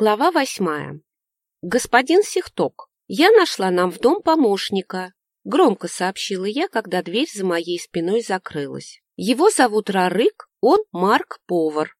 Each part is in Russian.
Глава восьмая. «Господин Сихток, я нашла нам в дом помощника», — громко сообщила я, когда дверь за моей спиной закрылась. «Его зовут Рарык, он Марк-повар».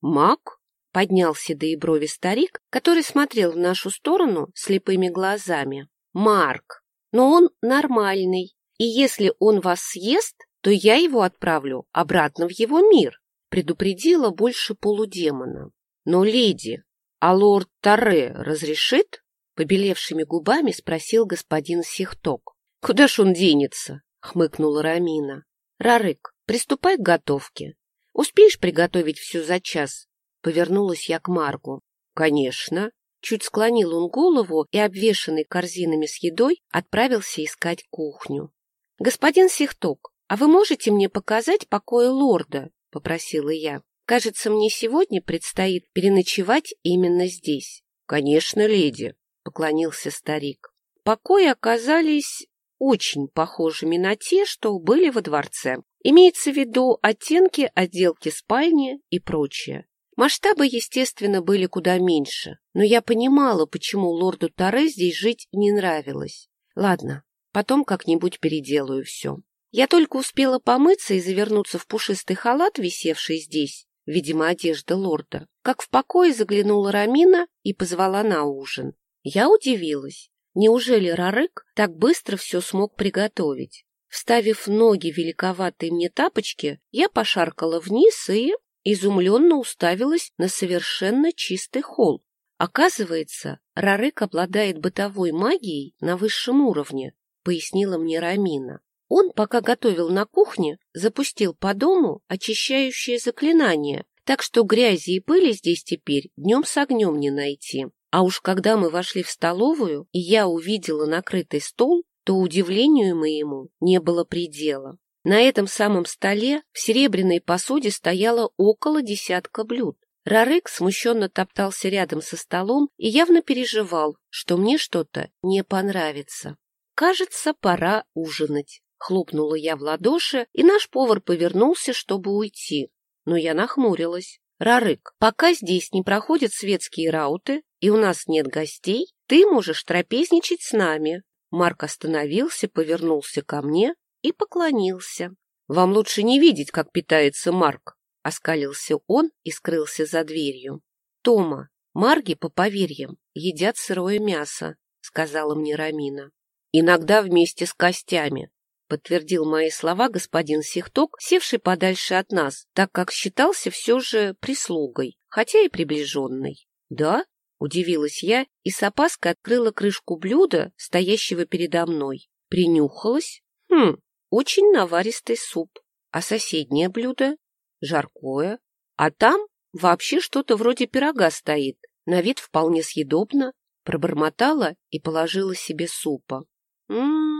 «Мак?» — поднял седые брови старик, который смотрел в нашу сторону слепыми глазами. «Марк, но он нормальный, и если он вас съест, то я его отправлю обратно в его мир», — предупредила больше полудемона. «Но, леди, «А лорд Таре разрешит?» — побелевшими губами спросил господин Сихток. «Куда ж он денется?» — хмыкнула Рамина. «Рарык, приступай к готовке. Успеешь приготовить все за час?» Повернулась я к Маргу. «Конечно». Чуть склонил он голову и, обвешанный корзинами с едой, отправился искать кухню. «Господин Сихток, а вы можете мне показать покои лорда?» — попросила я. Кажется, мне сегодня предстоит переночевать именно здесь. — Конечно, леди, — поклонился старик. Покои оказались очень похожими на те, что были во дворце. Имеется в виду оттенки отделки спальни и прочее. Масштабы, естественно, были куда меньше, но я понимала, почему лорду Таре здесь жить не нравилось. Ладно, потом как-нибудь переделаю все. Я только успела помыться и завернуться в пушистый халат, висевший здесь, видимо, одежда лорда, как в покое заглянула Рамина и позвала на ужин. Я удивилась. Неужели Рарык так быстро все смог приготовить? Вставив ноги великоватые мне тапочки, я пошаркала вниз и изумленно уставилась на совершенно чистый холл. Оказывается, Рарык обладает бытовой магией на высшем уровне, пояснила мне Рамина. Он, пока готовил на кухне, запустил по дому очищающее заклинание, так что грязи и пыли здесь теперь днем с огнем не найти. А уж когда мы вошли в столовую, и я увидела накрытый стол, то удивлению моему не было предела. На этом самом столе в серебряной посуде стояло около десятка блюд. Рарык смущенно топтался рядом со столом и явно переживал, что мне что-то не понравится. Кажется, пора ужинать. Хлопнула я в ладоши, и наш повар повернулся, чтобы уйти. Но я нахмурилась. «Рарык, пока здесь не проходят светские рауты, и у нас нет гостей, ты можешь трапезничать с нами». Марк остановился, повернулся ко мне и поклонился. «Вам лучше не видеть, как питается Марк», — оскалился он и скрылся за дверью. «Тома, Марги, по поверьям, едят сырое мясо», — сказала мне Рамина. «Иногда вместе с костями», подтвердил мои слова господин Сихток, севший подальше от нас, так как считался все же прислугой, хотя и приближенной. «Да?» — удивилась я и с опаской открыла крышку блюда, стоящего передо мной. Принюхалась. Хм, очень наваристый суп. А соседнее блюдо? Жаркое. А там вообще что-то вроде пирога стоит. На вид вполне съедобно. Пробормотала и положила себе супа. Ммм,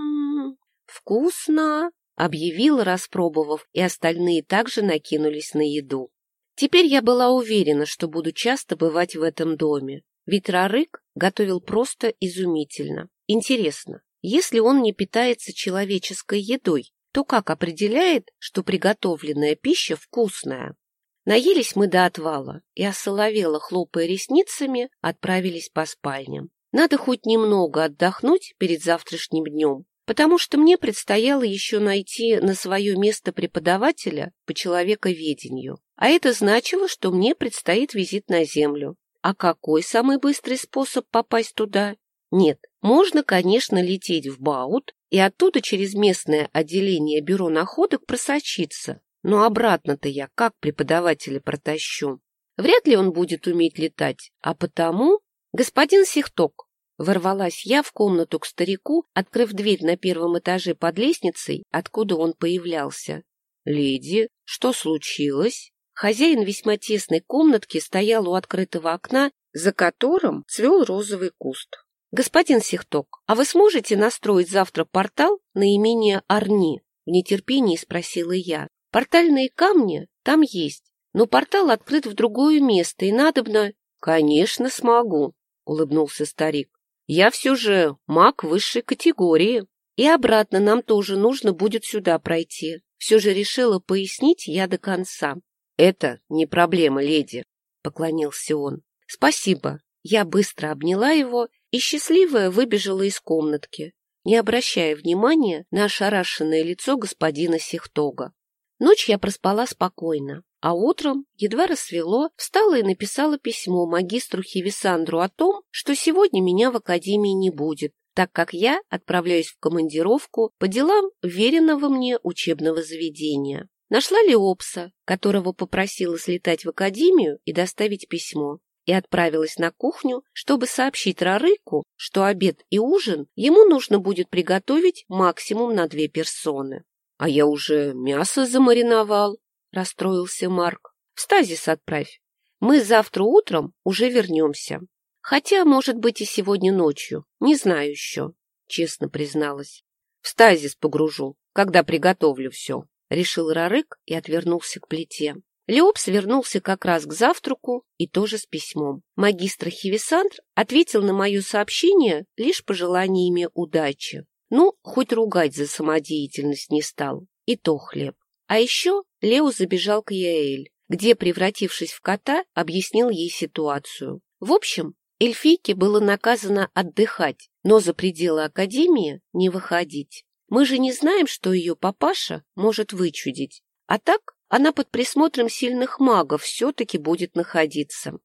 «Вкусно!» — объявила, распробовав, и остальные также накинулись на еду. Теперь я была уверена, что буду часто бывать в этом доме, ведь Рарык готовил просто изумительно. Интересно, если он не питается человеческой едой, то как определяет, что приготовленная пища вкусная? Наелись мы до отвала и, осоловело хлопая ресницами, отправились по спальням. Надо хоть немного отдохнуть перед завтрашним днем, потому что мне предстояло еще найти на свое место преподавателя по человековедению. А это значило, что мне предстоит визит на Землю. А какой самый быстрый способ попасть туда? Нет, можно, конечно, лететь в Баут и оттуда через местное отделение бюро находок просочиться. Но обратно-то я как преподавателя протащу? Вряд ли он будет уметь летать, а потому... Господин Сихток, Ворвалась я в комнату к старику, открыв дверь на первом этаже под лестницей, откуда он появлялся. «Леди, что случилось?» Хозяин весьма тесной комнатки стоял у открытого окна, за которым цвел розовый куст. «Господин Сихток, а вы сможете настроить завтра портал на имение Арни?» В нетерпении спросила я. «Портальные камни там есть, но портал открыт в другое место, и надобно...» «Конечно, смогу», — улыбнулся старик. Я все же маг высшей категории. И обратно нам тоже нужно будет сюда пройти. Все же решила пояснить я до конца. Это не проблема, леди, поклонился он. Спасибо. Я быстро обняла его и счастливая выбежала из комнатки, не обращая внимания на ошарашенное лицо господина Сихтога. Ночь я проспала спокойно, а утром, едва рассвело, встала и написала письмо магистру Хивисандру о том, что сегодня меня в академии не будет, так как я отправляюсь в командировку по делам веренного мне учебного заведения. Нашла Леопса, которого попросила слетать в академию и доставить письмо, и отправилась на кухню, чтобы сообщить Рарыку, что обед и ужин ему нужно будет приготовить максимум на две персоны. — А я уже мясо замариновал, — расстроился Марк. — В стазис отправь. Мы завтра утром уже вернемся. Хотя, может быть, и сегодня ночью. Не знаю еще, — честно призналась. — В стазис погружу, когда приготовлю все, — решил Рарык и отвернулся к плите. Леопс вернулся как раз к завтраку и тоже с письмом. Магистр Хивисандр ответил на мое сообщение лишь пожеланиями удачи. Ну, хоть ругать за самодеятельность не стал. И то хлеб. А еще Лео забежал к Яэль, где, превратившись в кота, объяснил ей ситуацию. В общем, эльфийке было наказано отдыхать, но за пределы Академии не выходить. Мы же не знаем, что ее папаша может вычудить. А так она под присмотром сильных магов все-таки будет находиться.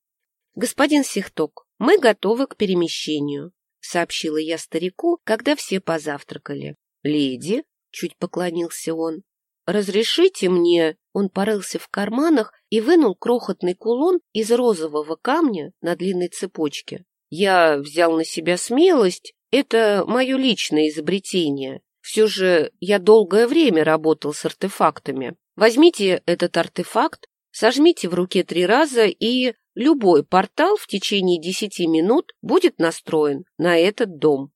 Господин Сихток, мы готовы к перемещению. — сообщила я старику, когда все позавтракали. — Леди, — чуть поклонился он, — разрешите мне... Он порылся в карманах и вынул крохотный кулон из розового камня на длинной цепочке. Я взял на себя смелость, это мое личное изобретение. Все же я долгое время работал с артефактами. Возьмите этот артефакт, сожмите в руке три раза и любой портал в течение десяти минут будет настроен на этот дом.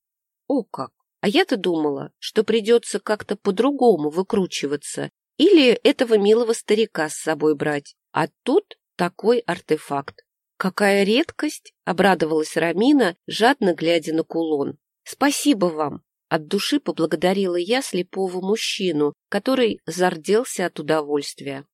О как! А я-то думала, что придется как-то по-другому выкручиваться или этого милого старика с собой брать. А тут такой артефакт. Какая редкость! — обрадовалась Рамина, жадно глядя на кулон. Спасибо вам! От души поблагодарила я слепого мужчину, который зарделся от удовольствия.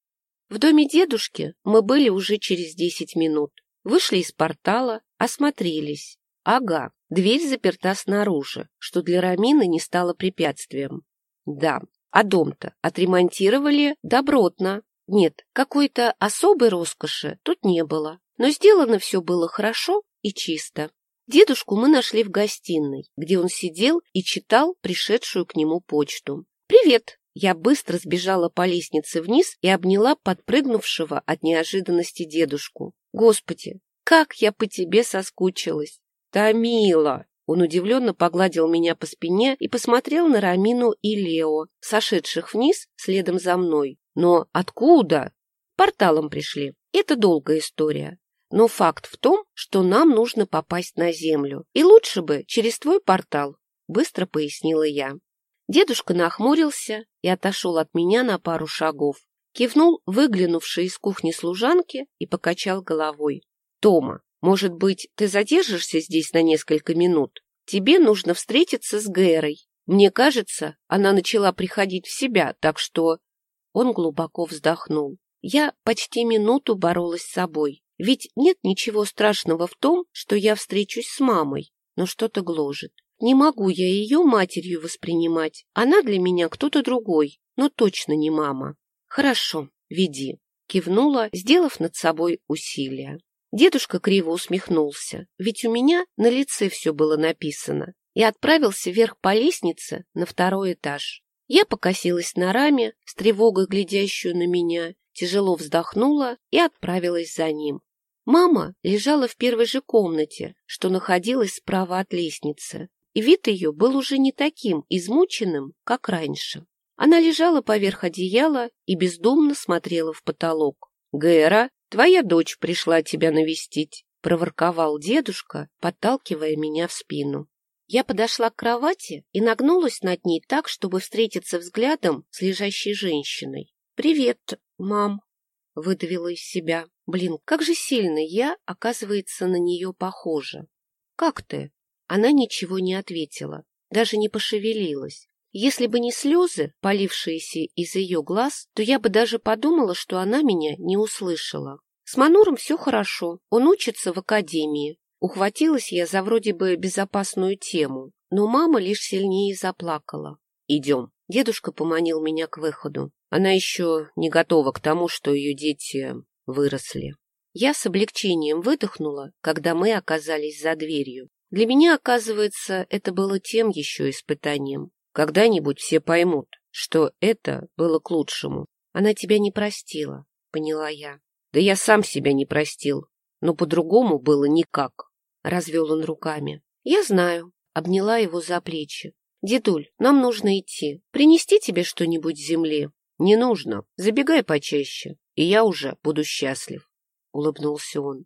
В доме дедушки мы были уже через десять минут. Вышли из портала, осмотрелись. Ага, дверь заперта снаружи, что для Рамины не стало препятствием. Да, а дом-то отремонтировали добротно. Нет, какой-то особой роскоши тут не было. Но сделано все было хорошо и чисто. Дедушку мы нашли в гостиной, где он сидел и читал пришедшую к нему почту. «Привет!» Я быстро сбежала по лестнице вниз и обняла подпрыгнувшего от неожиданности дедушку. «Господи, как я по тебе соскучилась!» «Томила!» Он удивленно погладил меня по спине и посмотрел на Рамину и Лео, сошедших вниз следом за мной. «Но откуда?» «Порталом пришли. Это долгая история. Но факт в том, что нам нужно попасть на Землю. И лучше бы через твой портал», — быстро пояснила я. Дедушка нахмурился и отошел от меня на пару шагов, кивнул выглянувшей из кухни служанки и покачал головой. — Тома, может быть, ты задержишься здесь на несколько минут? Тебе нужно встретиться с Гэрой. Мне кажется, она начала приходить в себя, так что... Он глубоко вздохнул. Я почти минуту боролась с собой. Ведь нет ничего страшного в том, что я встречусь с мамой, но что-то гложет. Не могу я ее матерью воспринимать. Она для меня кто-то другой, но точно не мама. Хорошо, веди. Кивнула, сделав над собой усилие. Дедушка криво усмехнулся, ведь у меня на лице все было написано, и отправился вверх по лестнице на второй этаж. Я покосилась на раме, с тревогой глядящую на меня, тяжело вздохнула и отправилась за ним. Мама лежала в первой же комнате, что находилась справа от лестницы и вид ее был уже не таким измученным, как раньше. Она лежала поверх одеяла и бездумно смотрела в потолок. — Гэра, твоя дочь пришла тебя навестить, — проворковал дедушка, подталкивая меня в спину. Я подошла к кровати и нагнулась над ней так, чтобы встретиться взглядом с лежащей женщиной. — Привет, мам, — выдавила из себя. Блин, как же сильно я, оказывается, на нее похожа. — Как ты? Она ничего не ответила, даже не пошевелилась. Если бы не слезы, полившиеся из ее глаз, то я бы даже подумала, что она меня не услышала. С Мануром все хорошо, он учится в академии. Ухватилась я за вроде бы безопасную тему, но мама лишь сильнее заплакала. «Идем». Дедушка поманил меня к выходу. Она еще не готова к тому, что ее дети выросли. Я с облегчением выдохнула, когда мы оказались за дверью. Для меня, оказывается, это было тем еще испытанием. Когда-нибудь все поймут, что это было к лучшему. Она тебя не простила, поняла я. Да я сам себя не простил, но по-другому было никак. Развел он руками. Я знаю, обняла его за плечи. «Дедуль, нам нужно идти. Принести тебе что-нибудь земли?» «Не нужно. Забегай почаще, и я уже буду счастлив», — улыбнулся он.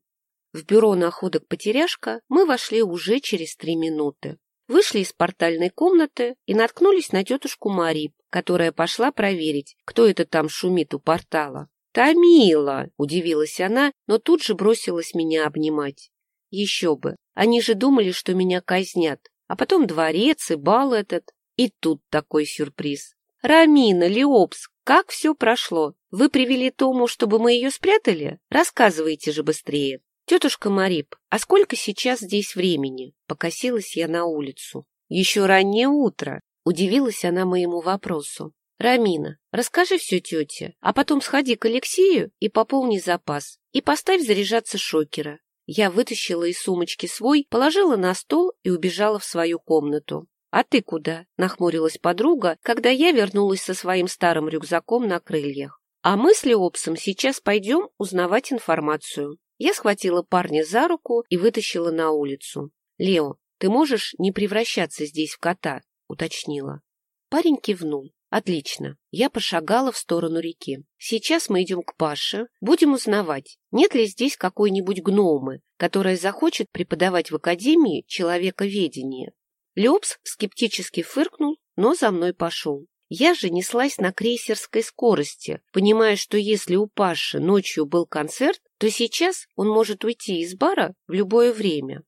В бюро находок «Потеряшка» мы вошли уже через три минуты. Вышли из портальной комнаты и наткнулись на тетушку Мари, которая пошла проверить, кто это там шумит у портала. «Тамила!» — удивилась она, но тут же бросилась меня обнимать. Еще бы, они же думали, что меня казнят, а потом дворец и бал этот. И тут такой сюрприз. «Рамина, Леопс, как все прошло? Вы привели Тому, чтобы мы ее спрятали? Рассказывайте же быстрее». «Тетушка Марип, а сколько сейчас здесь времени?» Покосилась я на улицу. «Еще раннее утро», — удивилась она моему вопросу. «Рамина, расскажи все тете, а потом сходи к Алексею и пополни запас, и поставь заряжаться шокера. Я вытащила из сумочки свой, положила на стол и убежала в свою комнату. «А ты куда?» — нахмурилась подруга, когда я вернулась со своим старым рюкзаком на крыльях. «А мы с Леопсом сейчас пойдем узнавать информацию». Я схватила парня за руку и вытащила на улицу. «Лео, ты можешь не превращаться здесь в кота?» — уточнила. Парень кивнул. Отлично. Я пошагала в сторону реки. Сейчас мы идем к Паше, будем узнавать, нет ли здесь какой-нибудь гномы, которая захочет преподавать в академии человековедение. Леопс скептически фыркнул, но за мной пошел. Я же неслась на крейсерской скорости, понимая, что если у Паши ночью был концерт, то сейчас он может уйти из бара в любое время.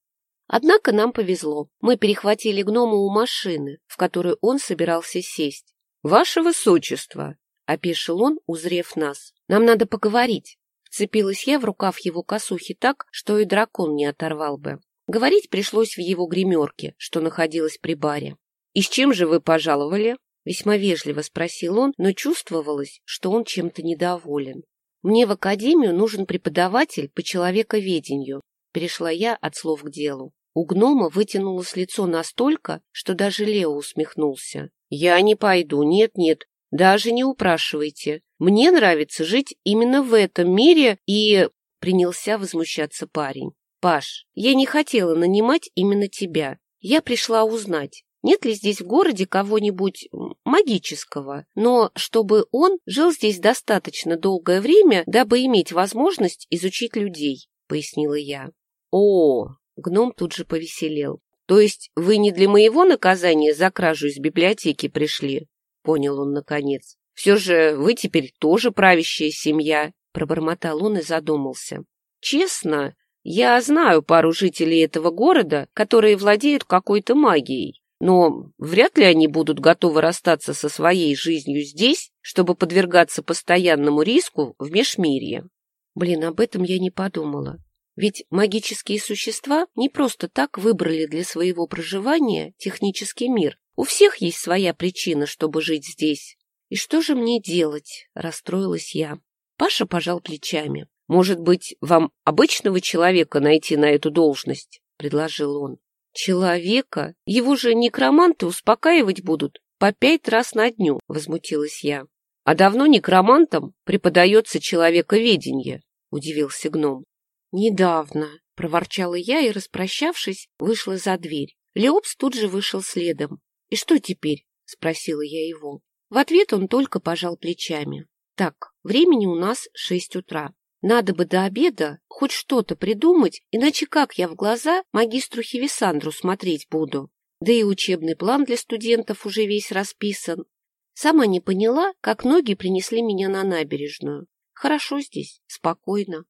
Однако нам повезло. Мы перехватили гнома у машины, в которую он собирался сесть. «Ваше высочество!» — опешил он, узрев нас. «Нам надо поговорить!» Вцепилась я в рукав его косухи так, что и дракон не оторвал бы. Говорить пришлось в его гримерке, что находилась при баре. «И с чем же вы пожаловали?» Весьма вежливо спросил он, но чувствовалось, что он чем-то недоволен. «Мне в академию нужен преподаватель по человековедению», перешла я от слов к делу. У гнома вытянулось лицо настолько, что даже Лео усмехнулся. «Я не пойду, нет-нет, даже не упрашивайте. Мне нравится жить именно в этом мире и...» Принялся возмущаться парень. «Паш, я не хотела нанимать именно тебя. Я пришла узнать, нет ли здесь в городе кого-нибудь магического, но чтобы он жил здесь достаточно долгое время, дабы иметь возможность изучить людей», — пояснила я. «О!» — гном тут же повеселел. То есть вы не для моего наказания за кражу из библиотеки пришли? Понял он наконец. Все же вы теперь тоже правящая семья, пробормотал он и задумался. Честно, я знаю пару жителей этого города, которые владеют какой-то магией. Но вряд ли они будут готовы расстаться со своей жизнью здесь, чтобы подвергаться постоянному риску в межмирье. Блин, об этом я не подумала. Ведь магические существа не просто так выбрали для своего проживания технический мир. У всех есть своя причина, чтобы жить здесь. И что же мне делать? Расстроилась я. Паша пожал плечами. Может быть, вам обычного человека найти на эту должность? Предложил он. Человека? Его же некроманты успокаивать будут по пять раз на дню, возмутилась я. А давно некромантам преподается человековедение, удивился гном. «Недавно», — проворчала я и, распрощавшись, вышла за дверь. Леопс тут же вышел следом. «И что теперь?» — спросила я его. В ответ он только пожал плечами. «Так, времени у нас шесть утра. Надо бы до обеда хоть что-то придумать, иначе как я в глаза магистру Хевисандру смотреть буду? Да и учебный план для студентов уже весь расписан. Сама не поняла, как ноги принесли меня на набережную. Хорошо здесь, спокойно.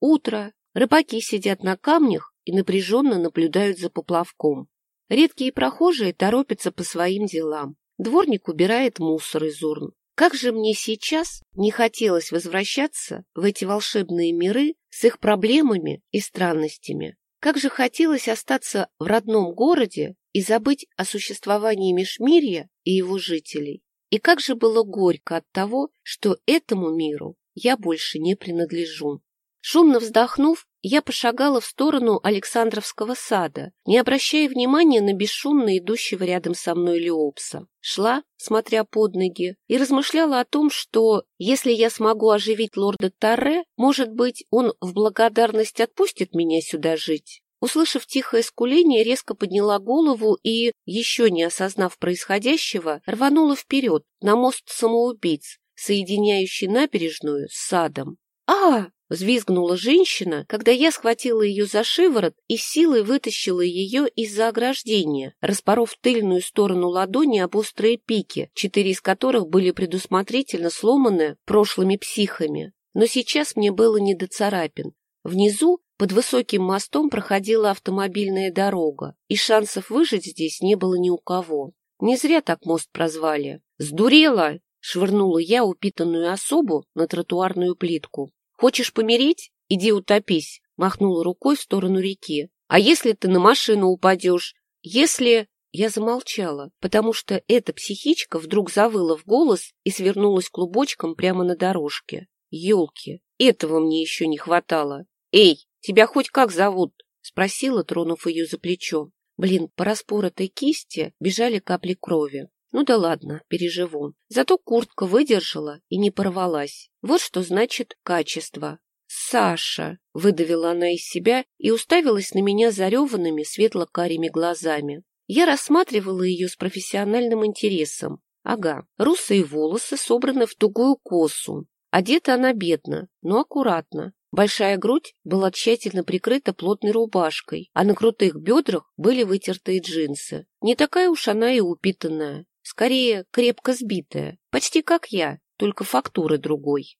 Утро, Рыбаки сидят на камнях и напряженно наблюдают за поплавком. Редкие прохожие торопятся по своим делам. Дворник убирает мусор из урн. Как же мне сейчас не хотелось возвращаться в эти волшебные миры с их проблемами и странностями. Как же хотелось остаться в родном городе и забыть о существовании Межмирья и его жителей. И как же было горько от того, что этому миру я больше не принадлежу. Шумно вздохнув, я пошагала в сторону Александровского сада, не обращая внимания на бесшумно идущего рядом со мной Леопса. Шла, смотря под ноги, и размышляла о том, что, если я смогу оживить лорда Тарре, может быть, он в благодарность отпустит меня сюда жить. Услышав тихое скуление, резко подняла голову и, еще не осознав происходящего, рванула вперед, на мост самоубийц, соединяющий набережную с садом. а Взвизгнула женщина, когда я схватила ее за шиворот и силой вытащила ее из-за ограждения, распоров тыльную сторону ладони об острые пики, четыре из которых были предусмотрительно сломаны прошлыми психами. Но сейчас мне было не до царапин. Внизу, под высоким мостом, проходила автомобильная дорога, и шансов выжить здесь не было ни у кого. Не зря так мост прозвали. «Сдурела!» — швырнула я упитанную особу на тротуарную плитку. Хочешь помереть? Иди утопись, махнула рукой в сторону реки. А если ты на машину упадешь? Если... Я замолчала, потому что эта психичка вдруг завыла в голос и свернулась клубочком прямо на дорожке. Ёлки, этого мне еще не хватало. Эй, тебя хоть как зовут? Спросила, тронув ее за плечо. Блин, по распоротой кисти бежали капли крови. Ну да ладно, переживу. Зато куртка выдержала и не порвалась. Вот что значит качество. «Саша!» — выдавила она из себя и уставилась на меня зареванными светло-карими глазами. Я рассматривала ее с профессиональным интересом. Ага, русые волосы собраны в тугую косу. Одета она бедно, но аккуратно. Большая грудь была тщательно прикрыта плотной рубашкой, а на крутых бедрах были вытертые джинсы. Не такая уж она и упитанная. Скорее, крепко сбитая, почти как я, только фактуры другой.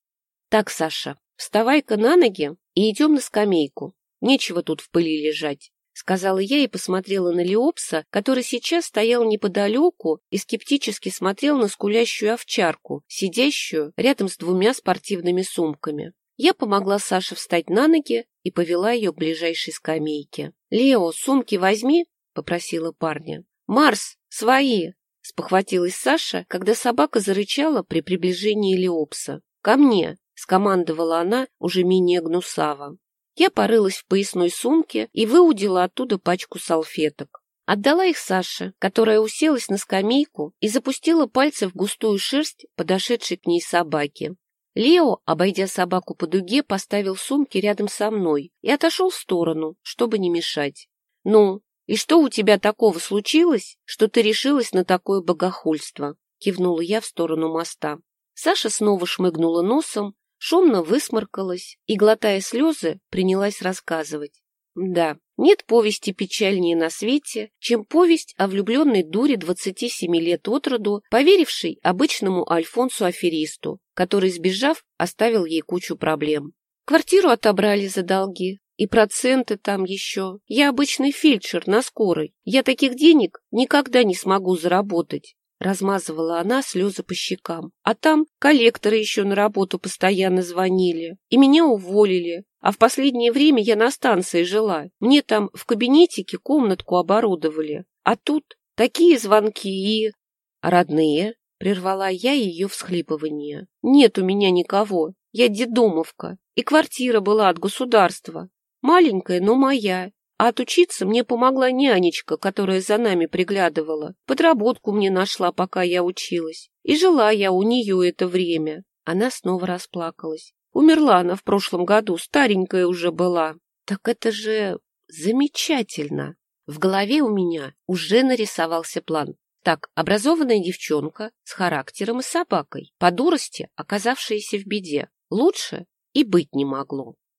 Так, Саша, вставай-ка на ноги и идем на скамейку. Нечего тут в пыли лежать, — сказала я и посмотрела на Леопса, который сейчас стоял неподалеку и скептически смотрел на скулящую овчарку, сидящую рядом с двумя спортивными сумками. Я помогла Саше встать на ноги и повела ее к ближайшей скамейке. — Лео, сумки возьми, — попросила парня. — Марс, свои, Спохватилась Саша, когда собака зарычала при приближении Леопса. «Ко мне!» — скомандовала она уже менее гнусаво. Я порылась в поясной сумке и выудила оттуда пачку салфеток. Отдала их Саше, которая уселась на скамейку и запустила пальцы в густую шерсть подошедшей к ней собаки. Лео, обойдя собаку по дуге, поставил сумки рядом со мной и отошел в сторону, чтобы не мешать. «Ну, «И что у тебя такого случилось, что ты решилась на такое богохульство?» — кивнула я в сторону моста. Саша снова шмыгнула носом, шумно высморкалась и, глотая слезы, принялась рассказывать. Да, нет повести печальнее на свете, чем повесть о влюбленной дуре 27 лет от роду, поверившей обычному Альфонсу-аферисту, который, сбежав, оставил ей кучу проблем. Квартиру отобрали за долги, и проценты там еще. Я обычный фельдшер на скорой. Я таких денег никогда не смогу заработать. Размазывала она слезы по щекам. А там коллекторы еще на работу постоянно звонили. И меня уволили. А в последнее время я на станции жила. Мне там в кабинетике комнатку оборудовали. А тут такие звонки и... Родные? Прервала я ее всхлипывание. Нет у меня никого. Я дедомовка. И квартира была от государства. Маленькая, но моя. А отучиться мне помогла нянечка, которая за нами приглядывала. Подработку мне нашла, пока я училась. И жила я у нее это время. Она снова расплакалась. Умерла она в прошлом году, старенькая уже была. Так это же замечательно. В голове у меня уже нарисовался план. Так, образованная девчонка с характером и собакой, по дурости оказавшаяся в беде. Лучше и быть не могло.